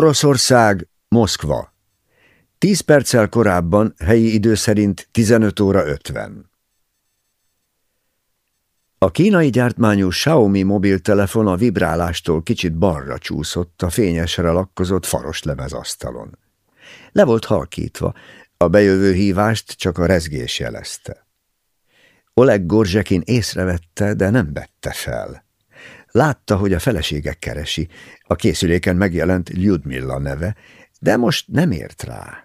Oroszország, Moszkva. Tíz perccel korábban, helyi idő szerint 15 óra 50. A kínai gyártmányú Xiaomi mobiltelefon a vibrálástól kicsit balra csúszott a fényesre lakkozott faros lemezasztalon. Le volt halkítva, a bejövő hívást csak a rezgés jelezte. Oleg Gorzsekin észrevette, de nem vette fel. Látta, hogy a felesége keresi, a készüléken megjelent Lyudmilla neve, de most nem ért rá.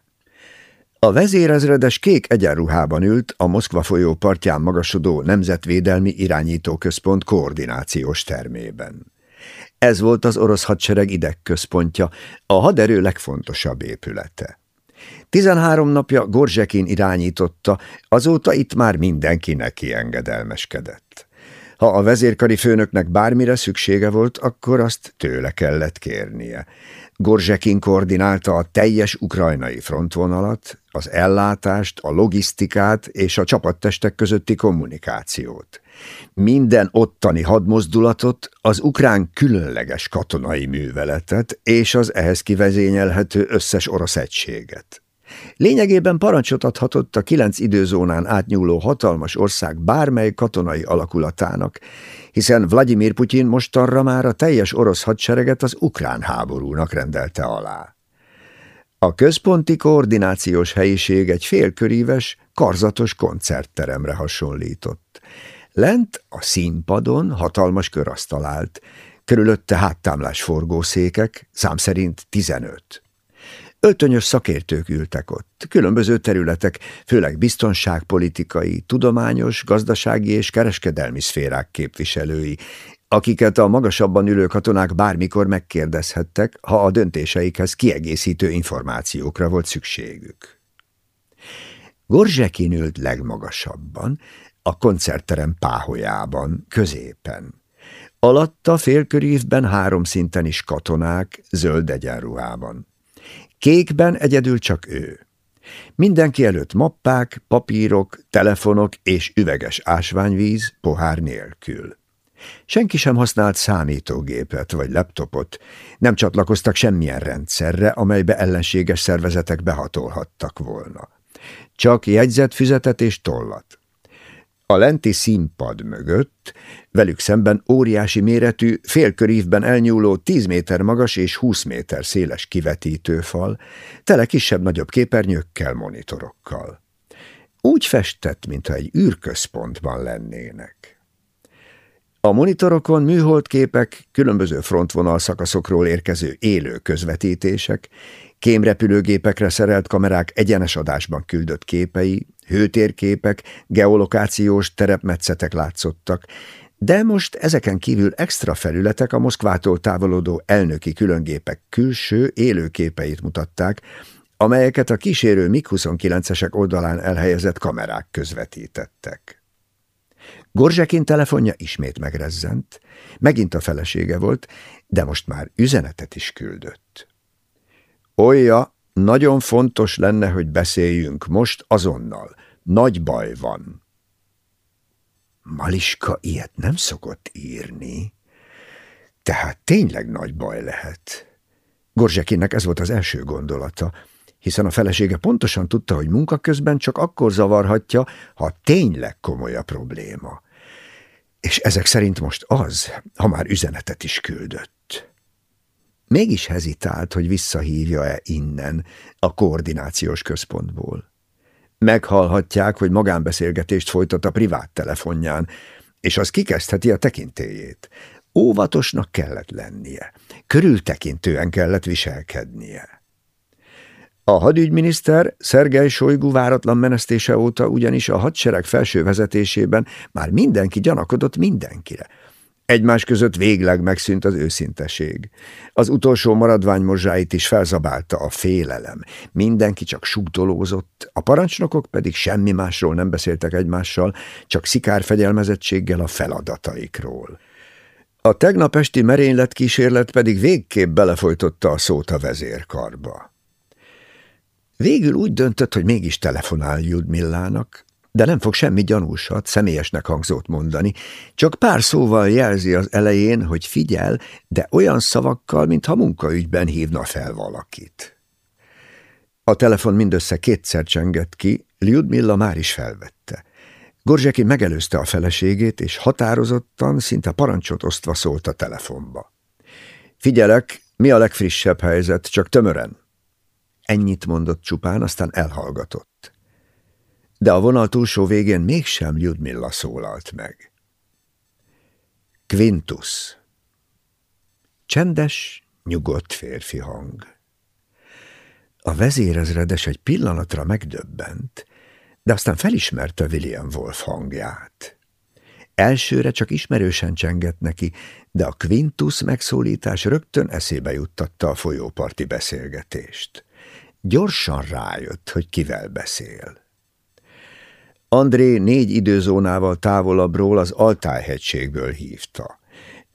A vezérezredes kék egyenruhában ült a Moszkva folyó partján magasodó Nemzetvédelmi Irányítóközpont koordinációs termében. Ez volt az orosz hadsereg idegközpontja, a haderő legfontosabb épülete. Tizenhárom napja Gorzsekin irányította, azóta itt már mindenki neki engedelmeskedett. Ha a vezérkari főnöknek bármire szüksége volt, akkor azt tőle kellett kérnie. Gorzsekin koordinálta a teljes ukrajnai frontvonalat, az ellátást, a logisztikát és a csapattestek közötti kommunikációt. Minden ottani hadmozdulatot, az ukrán különleges katonai műveletet és az ehhez kivezényelhető összes orosz egységet. Lényegében parancsot adhatott a kilenc időzónán átnyúló hatalmas ország bármely katonai alakulatának, hiszen Vladimir Putyin mostanra már a teljes orosz hadsereget az ukrán háborúnak rendelte alá. A központi koordinációs helyiség egy félköríves, karzatos koncertteremre hasonlított. Lent a színpadon hatalmas körasztal állt, körülötte háttámlás forgószékek, szám szerint tizenöt. Öltönyös szakértők ültek ott, különböző területek, főleg biztonságpolitikai, tudományos, gazdasági és kereskedelmi szférák képviselői, akiket a magasabban ülő katonák bármikor megkérdezhettek, ha a döntéseikhez kiegészítő információkra volt szükségük. Gorzsekin ült legmagasabban, a koncertterem páholyában, középen. Alatta félkörívben három szinten is katonák, zöld egyenruhában. Kékben egyedül csak ő. Mindenki előtt mappák, papírok, telefonok és üveges ásványvíz pohár nélkül. Senki sem használt számítógépet vagy laptopot, nem csatlakoztak semmilyen rendszerre, amelybe ellenséges szervezetek behatolhattak volna. Csak jegyzetfüzetet és tollat. A lenti színpad mögött, velük szemben óriási méretű, félkörívben elnyúló 10 méter magas és 20 méter széles kivetítőfal, tele kisebb-nagyobb képernyőkkel, monitorokkal. Úgy festett, mintha egy űrközpontban lennének. A monitorokon műholdképek, különböző frontvonal szakaszokról érkező élő közvetítések, kémrepülőgépekre szerelt kamerák egyenes adásban küldött képei, hőtérképek, geolokációs terepmetszetek látszottak, de most ezeken kívül extra felületek a Moszkvától távolodó elnöki különgépek külső élőképeit mutatták, amelyeket a kísérő MiG-29-esek oldalán elhelyezett kamerák közvetítettek. Gorzsekin telefonja ismét megrezzent, megint a felesége volt, de most már üzenetet is küldött. Olja, nagyon fontos lenne, hogy beszéljünk most azonnal. Nagy baj van. Maliska ilyet nem szokott írni. Tehát tényleg nagy baj lehet. Gorzsekinnek ez volt az első gondolata, hiszen a felesége pontosan tudta, hogy munka közben csak akkor zavarhatja, ha tényleg komoly a probléma. És ezek szerint most az, ha már üzenetet is küldött. Mégis hezitált, hogy visszahívja-e innen, a koordinációs központból. Meghallhatják, hogy magánbeszélgetést folytat a privát telefonján, és az kikezdheti a tekintélyét. Óvatosnak kellett lennie, körültekintően kellett viselkednie. A hadügyminiszter Szergej Sojgu váratlan menesztése óta ugyanis a hadsereg felső vezetésében már mindenki gyanakodott mindenkire – Egymás között végleg megszűnt az őszinteség. Az utolsó maradványmorzsáit is felzabálta a félelem. Mindenki csak sugdolózott, a parancsnokok pedig semmi másról nem beszéltek egymással, csak szikárfegyelmezettséggel a feladataikról. A tegnap esti merényletkísérlet pedig végképp belefolytotta a szót a vezérkarba. Végül úgy döntött, hogy mégis telefonál Judmillának, de nem fog semmi gyanúsat, személyesnek hangzót mondani, csak pár szóval jelzi az elején, hogy figyel, de olyan szavakkal, mintha munkaügyben hívna fel valakit. A telefon mindössze kétszer csengett ki, Lyudmilla már is felvette. Gorzseki megelőzte a feleségét, és határozottan, szinte parancsot osztva szólt a telefonba. Figyelek, mi a legfrissebb helyzet, csak tömören. Ennyit mondott csupán, aztán elhallgatott. De a vonal túlsó végén mégsem Lyudmilla szólalt meg. Quintus. Csendes, nyugodt férfi hang. A vezérezredes egy pillanatra megdöbbent, de aztán felismerte William Wolf hangját. Elsőre csak ismerősen csengett neki, de a Quintus megszólítás rögtön eszébe juttatta a folyóparti beszélgetést. Gyorsan rájött, hogy kivel beszél. André négy időzónával távolabbról az Altájhegységből hívta.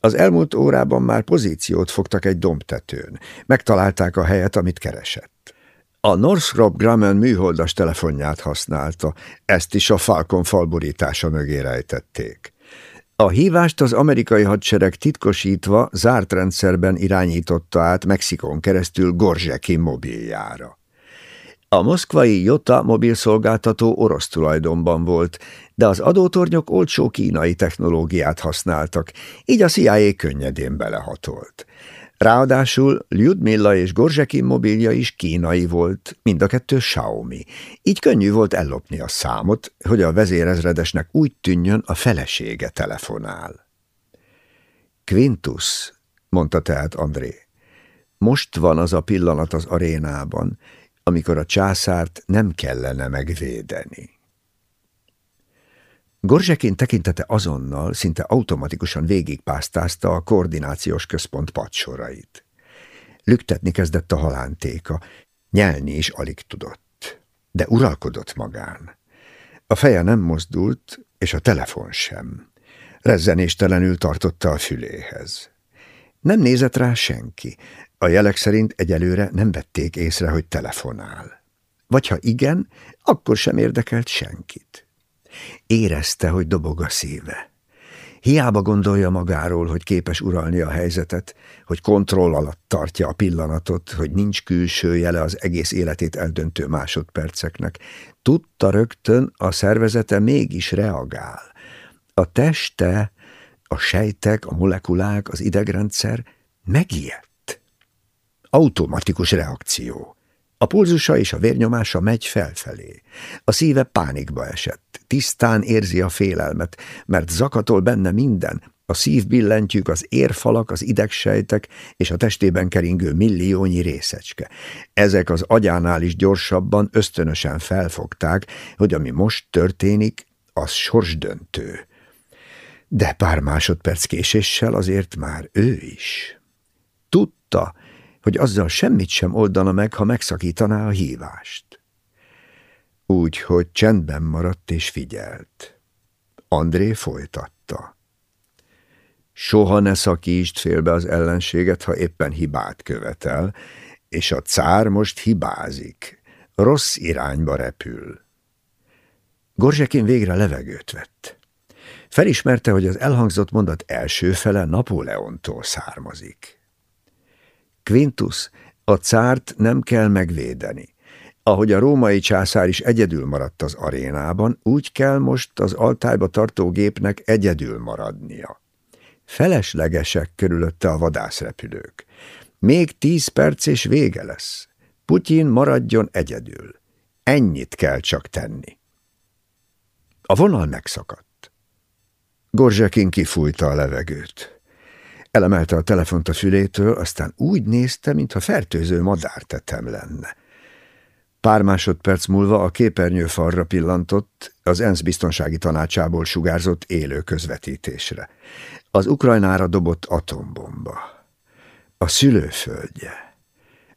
Az elmúlt órában már pozíciót fogtak egy dombtetőn. Megtalálták a helyet, amit keresett. A Northrop Grumman műholdas telefonját használta, ezt is a Falcon falborítása mögé rejtették. A hívást az amerikai hadsereg titkosítva, zárt rendszerben irányította át Mexikon keresztül Gorzseki mobiljára. A moszkvai Jota mobilszolgáltató orosz tulajdonban volt, de az adótornyok olcsó kínai technológiát használtak, így a CIA könnyedén belehatolt. Ráadásul Lyudmilla és Gorzsekin mobilja is kínai volt, mind a kettő Xiaomi. Így könnyű volt ellopni a számot, hogy a vezérezredesnek úgy tűnjön, a felesége telefonál. Quintus, mondta tehát André, most van az a pillanat az arénában, amikor a császárt nem kellene megvédeni. Gorzsekin tekintete azonnal, szinte automatikusan végigpásztázta a koordinációs központ padsorait. Lüktetni kezdett a halántéka, nyelni is alig tudott, de uralkodott magán. A feje nem mozdult, és a telefon sem. Rezzenéstelenül tartotta a füléhez. Nem nézett rá senki, a jelek szerint egyelőre nem vették észre, hogy telefonál. Vagy ha igen, akkor sem érdekelt senkit. Érezte, hogy dobog a szíve. Hiába gondolja magáról, hogy képes uralni a helyzetet, hogy kontroll alatt tartja a pillanatot, hogy nincs külső jele az egész életét eldöntő másodperceknek. Tudta rögtön, a szervezete mégis reagál. A teste, a sejtek, a molekulák, az idegrendszer megijedt. Automatikus reakció. A pulzusa és a vérnyomása megy felfelé. A szíve pánikba esett. Tisztán érzi a félelmet, mert zakatol benne minden, a szívbillentyűk, az érfalak, az idegsejtek és a testében keringő milliónyi részecske. Ezek az agyánál is gyorsabban, ösztönösen felfogták, hogy ami most történik, az sorsdöntő. De pár másodperc késéssel azért már ő is. Tudta, hogy azzal semmit sem oldana meg, ha megszakítaná a hívást. Úgy, hogy csendben maradt és figyelt. André folytatta. Soha ne szakítsd félbe az ellenséget, ha éppen hibát követel, és a cár most hibázik, rossz irányba repül. Gorzsekin végre levegőt vett. Felismerte, hogy az elhangzott mondat első fele Napóleontól származik. Quintus, a cárt nem kell megvédeni. Ahogy a római császár is egyedül maradt az arénában, úgy kell most az altályba tartó gépnek egyedül maradnia. Feleslegesek körülötte a vadászrepülők. Még tíz perc és vége lesz. Putyin maradjon egyedül. Ennyit kell csak tenni. A vonal megszakadt. Gorzsekin kifújta a levegőt. Elemelte a telefont a fülétől, aztán úgy nézte, mintha fertőző madártetem lenne. Pár másodperc múlva a képernyő falra pillantott, az ENSZ biztonsági tanácsából sugárzott élő közvetítésre. Az Ukrajnára dobott atombomba. A szülőföldje.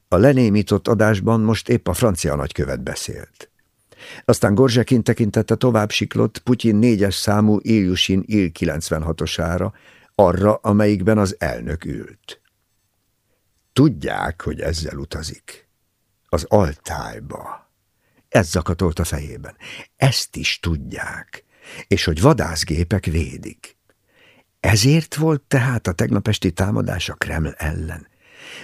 A lenémított adásban most épp a francia nagykövet beszélt. Aztán Gorzsekin tekintette tovább siklott Putyin négyes számú Iljusin Il-96-osára, arra, amelyikben az elnök ült. Tudják, hogy ezzel utazik. Az altályba. Ez zakatolt a fejében. Ezt is tudják, és hogy vadászgépek védik. Ezért volt tehát a tegnap esti támadás a Kreml ellen,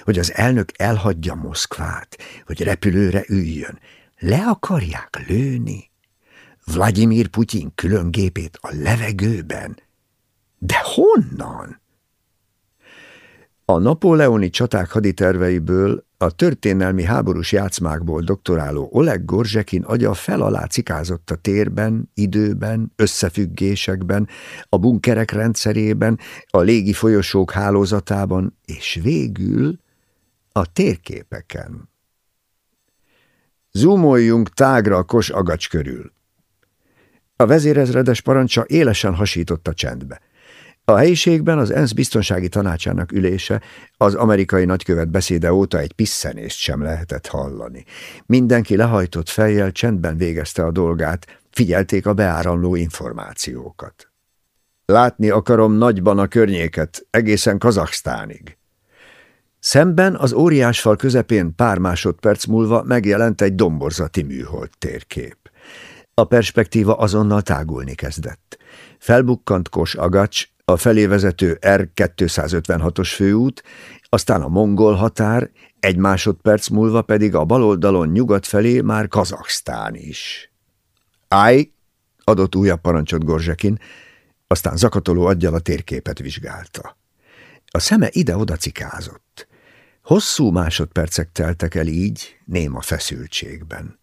hogy az elnök elhagyja Moszkvát, hogy repülőre üljön. Le akarják lőni? Vladimir Putyin külön gépét a levegőben? De honnan? A napóleoni csaták haditerveiből, a történelmi háborús játszmákból doktoráló Oleg Gorzsekin agya fel alá cikázott a térben, időben, összefüggésekben, a bunkerek rendszerében, a légi folyosók hálózatában, és végül a térképeken. Zoomoljunk tágra a kos agacs körül. A vezérezredes parancsa élesen hasított a csendbe. A helyiségben az ENSZ biztonsági tanácsának ülése az amerikai nagykövet beszéde óta egy pisszenést sem lehetett hallani. Mindenki lehajtott fejjel csendben végezte a dolgát, figyelték a beáramló információkat. Látni akarom nagyban a környéket, egészen Kazaksztánig. Szemben az óriásfal közepén pár másodperc múlva megjelent egy domborzati műhold térkép. A perspektíva azonnal tágulni kezdett. Felbukkant Kos Agacs, a felé vezető R256-os főút, aztán a mongol határ, egy másodperc múlva pedig a baloldalon nyugat felé már Kazaksztán is. Állj! adott újabb parancsot Gorzsekin, aztán zakatoló aggyal a térképet vizsgálta. A szeme ide-oda cikázott. Hosszú másodpercek teltek el így, néma feszültségben.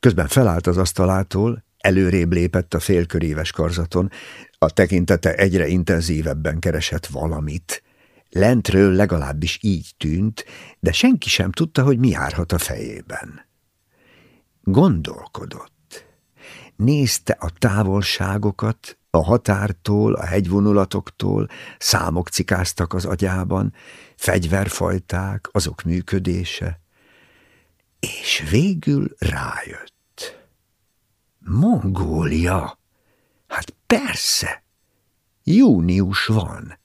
Közben felállt az asztalától, előrébb lépett a félköréves karzaton, a tekintete egyre intenzívebben keresett valamit. Lentről legalábbis így tűnt, de senki sem tudta, hogy mi járhat a fejében. Gondolkodott. Nézte a távolságokat, a határtól, a hegyvonulatoktól, számok cikáztak az agyában, fegyverfajták, azok működése, és végül rájött. Mongólia! Hát persze! Június van.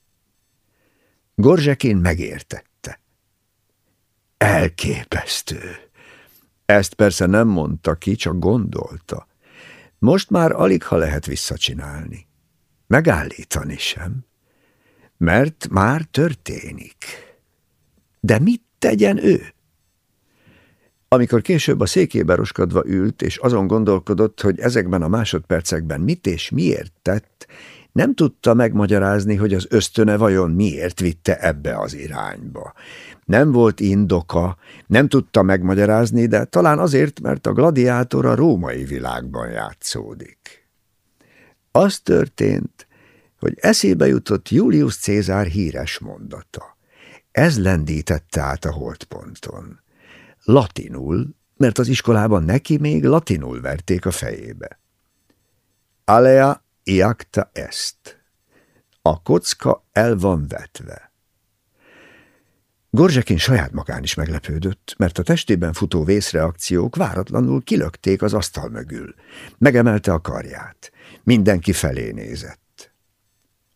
Gorzsekén megértette. Elképesztő. Ezt persze nem mondta ki, csak gondolta. Most már alig ha lehet visszacsinálni. Megállítani sem. Mert már történik. De mit tegyen ő? Amikor később a székébe roskadva ült, és azon gondolkodott, hogy ezekben a másodpercekben mit és miért tett, nem tudta megmagyarázni, hogy az ösztöne vajon miért vitte ebbe az irányba. Nem volt indoka, nem tudta megmagyarázni, de talán azért, mert a gladiátor a római világban játszódik. Az történt, hogy eszébe jutott Julius Cézár híres mondata. Ez lendítette át a holdponton latinul, mert az iskolában neki még latinul verték a fejébe. Alea iacta est. A kocka el van vetve. Gorzsekin saját magán is meglepődött, mert a testében futó vészreakciók váratlanul kilökték az asztal mögül. Megemelte a karját. Mindenki felé nézett.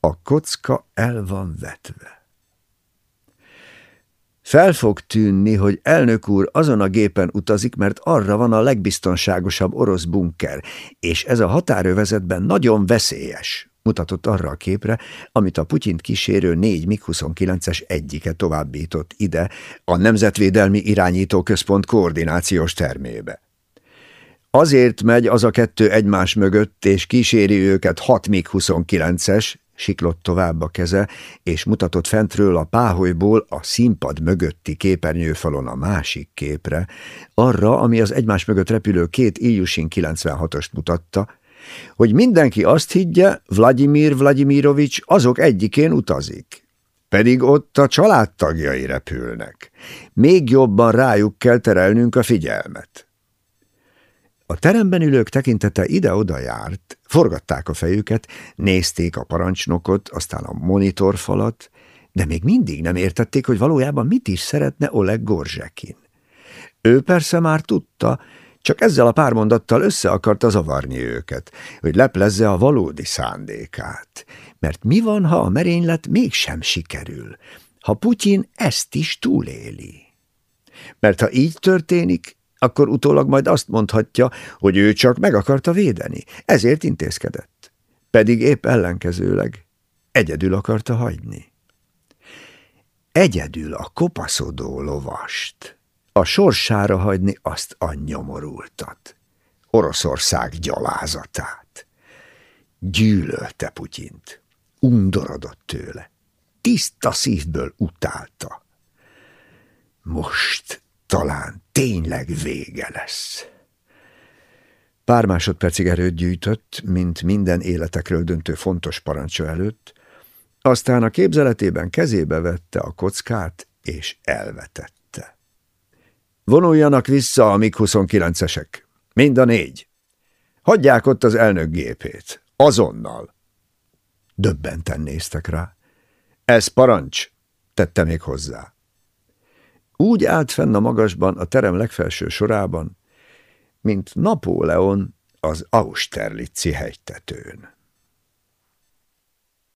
A kocka el van vetve. Fel fog tűnni, hogy elnök úr azon a gépen utazik, mert arra van a legbiztonságosabb orosz bunker, és ez a határövezetben nagyon veszélyes, mutatott arra a képre, amit a Putyint kísérő négy MiG-29-es egyike továbbított ide, a Nemzetvédelmi Irányító Központ koordinációs termébe. Azért megy az a kettő egymás mögött, és kíséri őket hat MiG-29-es, siklott tovább a keze, és mutatott fentről a páholyból a színpad mögötti képernyőfalon a másik képre, arra, ami az egymás mögött repülő két Iljusin 96-ost mutatta, hogy mindenki azt higgye, Vladimir Vladimirovics azok egyikén utazik. Pedig ott a családtagjai repülnek. Még jobban rájuk kell terelnünk a figyelmet. A teremben ülők tekintete ide-oda járt, forgatták a fejüket, nézték a parancsnokot, aztán a monitorfalat, de még mindig nem értették, hogy valójában mit is szeretne Oleg Gorzsekin. Ő persze már tudta, csak ezzel a pár mondattal össze akarta zavarni őket, hogy leplezze a valódi szándékát. Mert mi van, ha a merénylet mégsem sikerül, ha Putyin ezt is túléli? Mert ha így történik, akkor utólag majd azt mondhatja, hogy ő csak meg akarta védeni, ezért intézkedett. Pedig épp ellenkezőleg egyedül akarta hagyni. Egyedül a kopaszodó lovast, a sorsára hagyni azt a nyomorultat, Oroszország gyalázatát. Gyűlölte Putyint, undorodott tőle, tiszta szívből utálta. Most talán tényleg vége lesz. Pár másodpercig erőt gyűjtött, mint minden életekről döntő fontos parancsa előtt, aztán a képzeletében kezébe vette a kockát, és elvetette. Vonuljanak vissza a MiG-29-esek, mind a négy. Hagyják ott az elnök gépét, azonnal. Döbbenten néztek rá. Ez parancs, tette még hozzá. Úgy állt fenn a magasban a terem legfelső sorában, mint Napóleon az Austerlitzi hegytetőn.